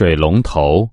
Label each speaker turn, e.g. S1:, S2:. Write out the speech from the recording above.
S1: 水龙头。